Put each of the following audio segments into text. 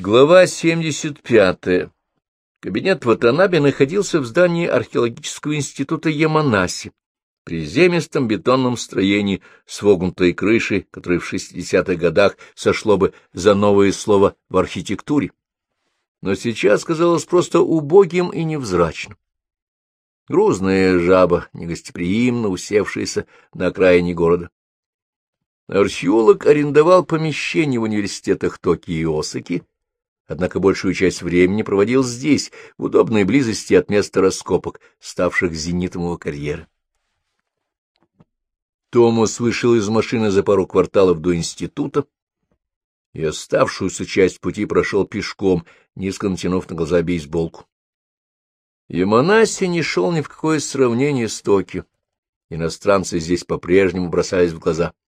Глава 75. Кабинет Ватанаби находился в здании археологического института Яманаси, приземистом бетонном строении с вогнутой крышей, которое в 60-х годах сошло бы за новое слово в архитектуре. Но сейчас казалось просто убогим и невзрачным. Грузная жаба, негостеприимно усевшаяся на окраине города. Археолог арендовал помещение в университетах Токио и Осаки, однако большую часть времени проводил здесь, в удобной близости от места раскопок, ставших зенитом его карьеры. Томас вышел из машины за пару кварталов до института и оставшуюся часть пути прошел пешком, низко натянув на глаза бейсболку. Яманаси не шел ни в какое сравнение с Токио. Иностранцы здесь по-прежнему бросались в глаза. —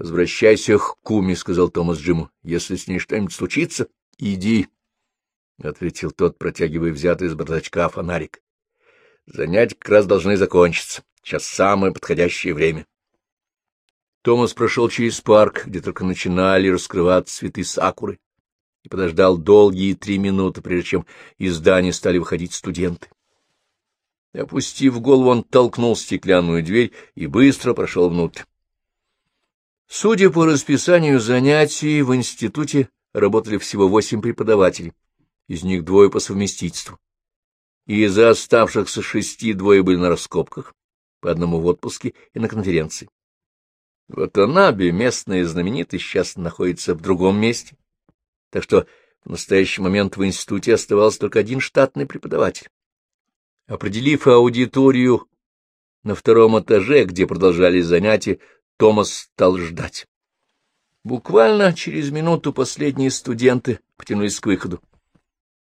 Возвращайся к Куми, — сказал Томас Джиму. — Если с ней что-нибудь случится, иди, — ответил тот, протягивая взятый из бардачка фонарик. — Занятия как раз должны закончиться. Сейчас самое подходящее время. Томас прошел через парк, где только начинали раскрываться цветы сакуры, и подождал долгие три минуты, прежде чем из здания стали выходить студенты. Опустив голову, он толкнул стеклянную дверь и быстро прошел внутрь. Судя по расписанию занятий, в институте работали всего восемь преподавателей, из них двое по совместительству. И из оставшихся шести двое были на раскопках, по одному в отпуске и на конференции. Вот Анабе, местная знаменитость, сейчас находится в другом месте, так что в настоящий момент в институте оставался только один штатный преподаватель. Определив аудиторию на втором этаже, где продолжались занятия, Томас стал ждать. Буквально через минуту последние студенты потянулись к выходу.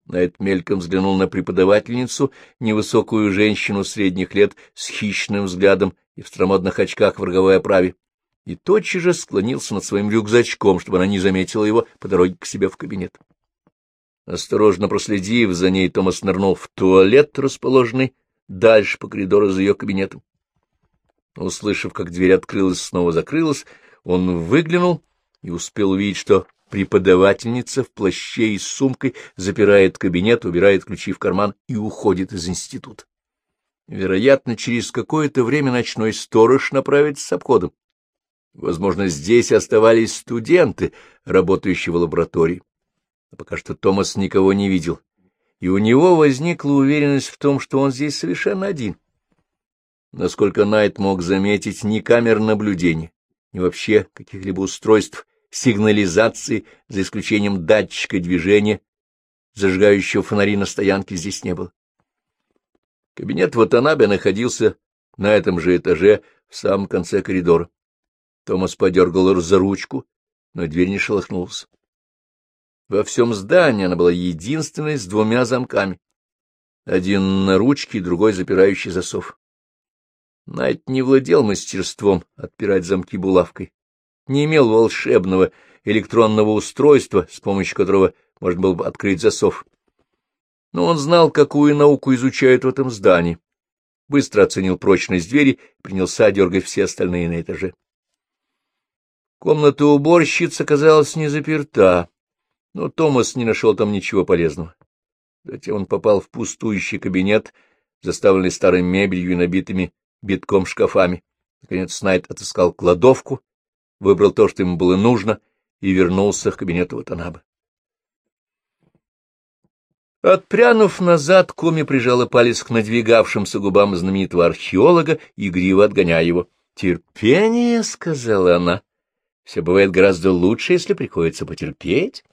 Найт мельком взглянул на преподавательницу, невысокую женщину средних лет с хищным взглядом и в стромодных очках в роговой оправе, и тотчас же склонился над своим рюкзачком, чтобы она не заметила его по дороге к себе в кабинет. Осторожно проследив за ней, Томас нырнул в туалет, расположенный дальше по коридору за ее кабинетом. Услышав, как дверь открылась снова закрылась, он выглянул и успел увидеть, что преподавательница в плаще и с сумкой запирает кабинет, убирает ключи в карман и уходит из института. Вероятно, через какое-то время ночной сторож направится с обходом. Возможно, здесь оставались студенты, работающие в лаборатории. Но пока что Томас никого не видел, и у него возникла уверенность в том, что он здесь совершенно один. Насколько Найт мог заметить, ни камер наблюдения, ни вообще каких-либо устройств сигнализации, за исключением датчика движения, зажигающего фонари на стоянке, здесь не было. Кабинет Ватанабе находился на этом же этаже, в самом конце коридора. Томас подергал за ручку, но дверь не шелохнулась. Во всем здании она была единственной с двумя замками. Один на ручке, другой запирающий засов. Найт не владел мастерством отпирать замки булавкой, не имел волшебного электронного устройства, с помощью которого можно было бы открыть засов. Но он знал, какую науку изучают в этом здании, быстро оценил прочность двери и принялся дергать все остальные на этаже. Комната уборщицы оказалась не заперта, но Томас не нашел там ничего полезного. Затем он попал в пустующий кабинет, заставленный старой мебелью и набитыми битком шкафами. Наконец Снайд отыскал кладовку, выбрал то, что ему было нужно, и вернулся к кабинету Ватанабы. Отпрянув назад, Коми прижала палец к надвигавшимся губам знаменитого археолога, игриво отгоняя его. «Терпение», — сказала она, — «все бывает гораздо лучше, если приходится потерпеть».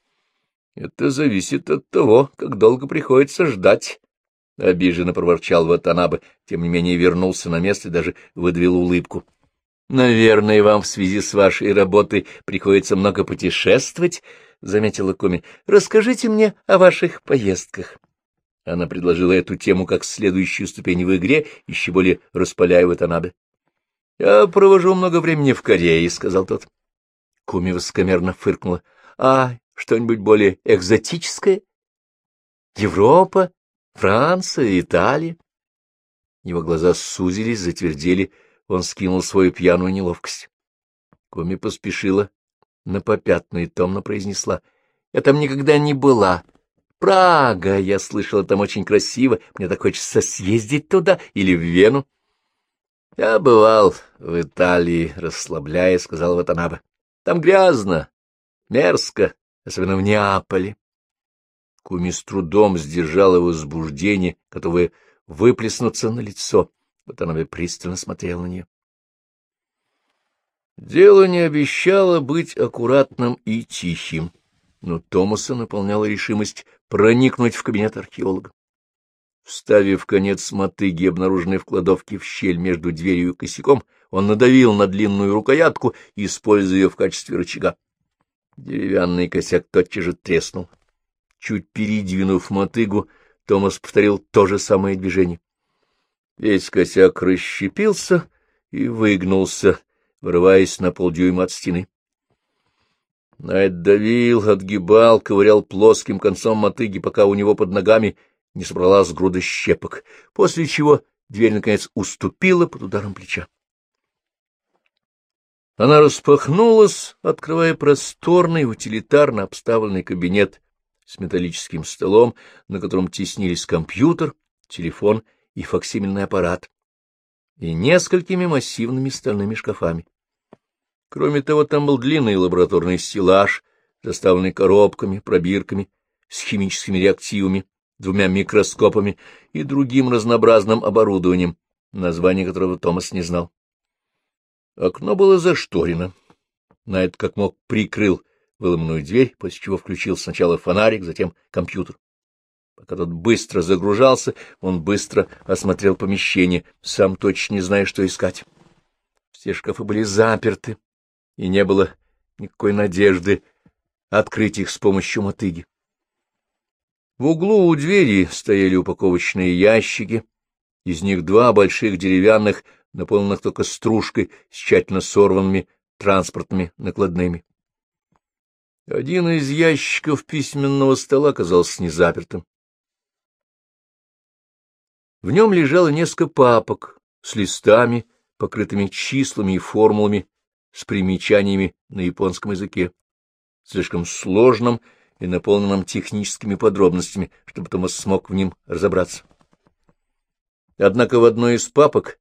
«Это зависит от того, как долго приходится ждать», — обиженно проворчал Ватанабе, тем не менее вернулся на место и даже выдавил улыбку. — Наверное, вам в связи с вашей работой приходится много путешествовать, — заметила Коми. — Расскажите мне о ваших поездках. Она предложила эту тему как следующую ступень в игре, еще более распаляя Ватанабе. — Я провожу много времени в Корее, — сказал тот. Куми высокомерно фыркнула. — А что-нибудь более экзотическое? Европа? Франция, Италия. Его глаза сузились, затвердели, он скинул свою пьяную неловкость. Коми поспешила на попятную и томно произнесла. Я там никогда не была. Прага, я слышала, там очень красиво. Мне так хочется съездить туда или в Вену. Я бывал в Италии, расслабляя, сказал Ватанаба. Там грязно, мерзко, особенно в Неаполе. Куми с трудом сдержала возбуждение, готовое выплеснуться на лицо. Ватанаба пристально смотрел на нее. Дело не обещало быть аккуратным и тихим, но Томаса наполняла решимость проникнуть в кабинет археолога. Вставив конец мотыги, обнаруженной в кладовке в щель между дверью и косяком, он надавил на длинную рукоятку, используя ее в качестве рычага. Деревянный косяк тотчас же треснул. Чуть передвинув мотыгу, Томас повторил то же самое движение. Весь косяк расщепился и выгнулся, вырываясь на полдюйма от стены. Найт давил, отгибал, ковырял плоским концом мотыги, пока у него под ногами не собралась груда щепок, после чего дверь, наконец, уступила под ударом плеча. Она распахнулась, открывая просторный, утилитарно обставленный кабинет с металлическим столом, на котором теснились компьютер, телефон и факсимильный аппарат, и несколькими массивными стальными шкафами. Кроме того, там был длинный лабораторный стеллаж, заставленный коробками, пробирками, с химическими реактивами, двумя микроскопами и другим разнообразным оборудованием, название которого Томас не знал. Окно было зашторено. Найт как мог прикрыл выломанную дверь, после чего включил сначала фонарик, затем компьютер. Пока тот быстро загружался, он быстро осмотрел помещение, сам точно не зная, что искать. Все шкафы были заперты, и не было никакой надежды открыть их с помощью мотыги. В углу у двери стояли упаковочные ящики, из них два больших деревянных, наполненных только стружкой, с тщательно сорванными транспортными накладными. Один из ящиков письменного стола оказался незапертым. В нем лежало несколько папок с листами, покрытыми числами и формулами, с примечаниями на японском языке, слишком сложным и наполненным техническими подробностями, чтобы Томас смог в ним разобраться. Однако в одной из папок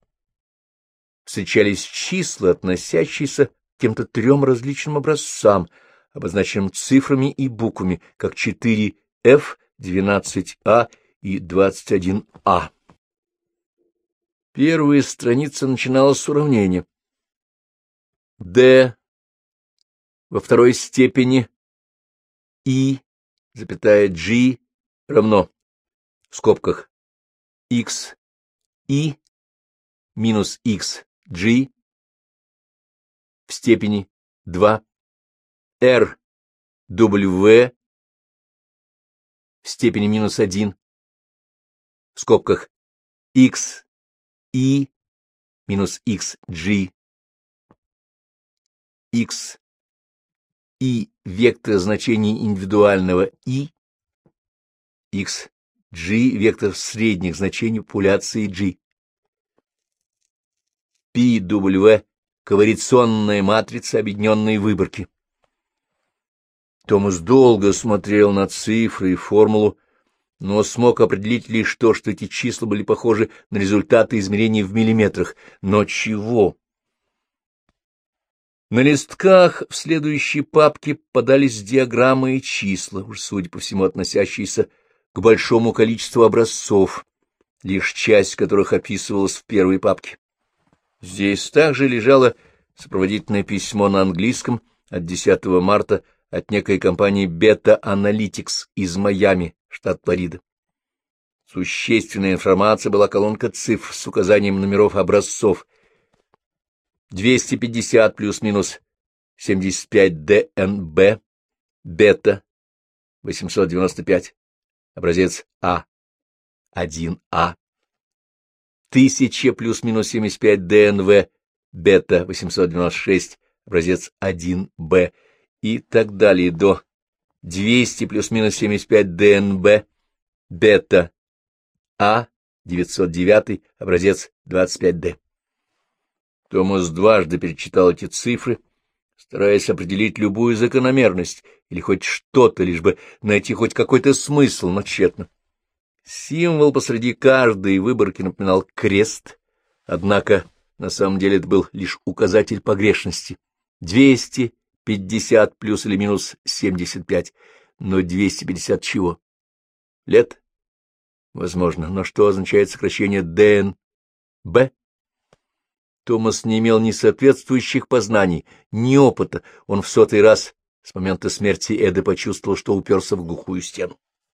встречались числа, относящиеся к кем-то трем различным образцам, обозначенным цифрами и буквами, как 4F, 12А и 21А. Первая страница начиналась с уравнения. D во второй степени И, запятая G равно в скобках X И минус X G в степени 2 R W в степени минус 1 в скобках X и минус xg x и вектор значений индивидуального и x g вектор средних значений популяции g PW ковариционная матрица объединенной выборки. Томас долго смотрел на цифры и формулу но смог определить лишь то, что эти числа были похожи на результаты измерений в миллиметрах. Но чего? На листках в следующей папке подались диаграммы и числа, уж судя по всему относящиеся к большому количеству образцов, лишь часть которых описывалась в первой папке. Здесь также лежало сопроводительное письмо на английском от 10 марта от некой компании Beta Analytics из Майами, штат Флорида. Существенная информация была колонка цифр с указанием номеров образцов. 250 плюс-минус 75 ДНБ, бета 895, образец А, 1А, 1000 плюс-минус 75 ДНВ, бета 896, образец 1Б и так далее до 200 плюс-минус 75 ДНБ, бета А, 909, образец 25Д. Томас дважды перечитал эти цифры, стараясь определить любую закономерность или хоть что-то, лишь бы найти хоть какой-то смысл, но тщетно. Символ посреди каждой выборки напоминал крест, однако на самом деле это был лишь указатель погрешности. Двести пятьдесят плюс или минус семьдесят пять, но двести пятьдесят чего? Лет? Возможно, но что означает сокращение ДНБ? Томас не имел ни соответствующих познаний, ни опыта. Он в сотый раз с момента смерти Эды почувствовал, что уперся в глухую стену.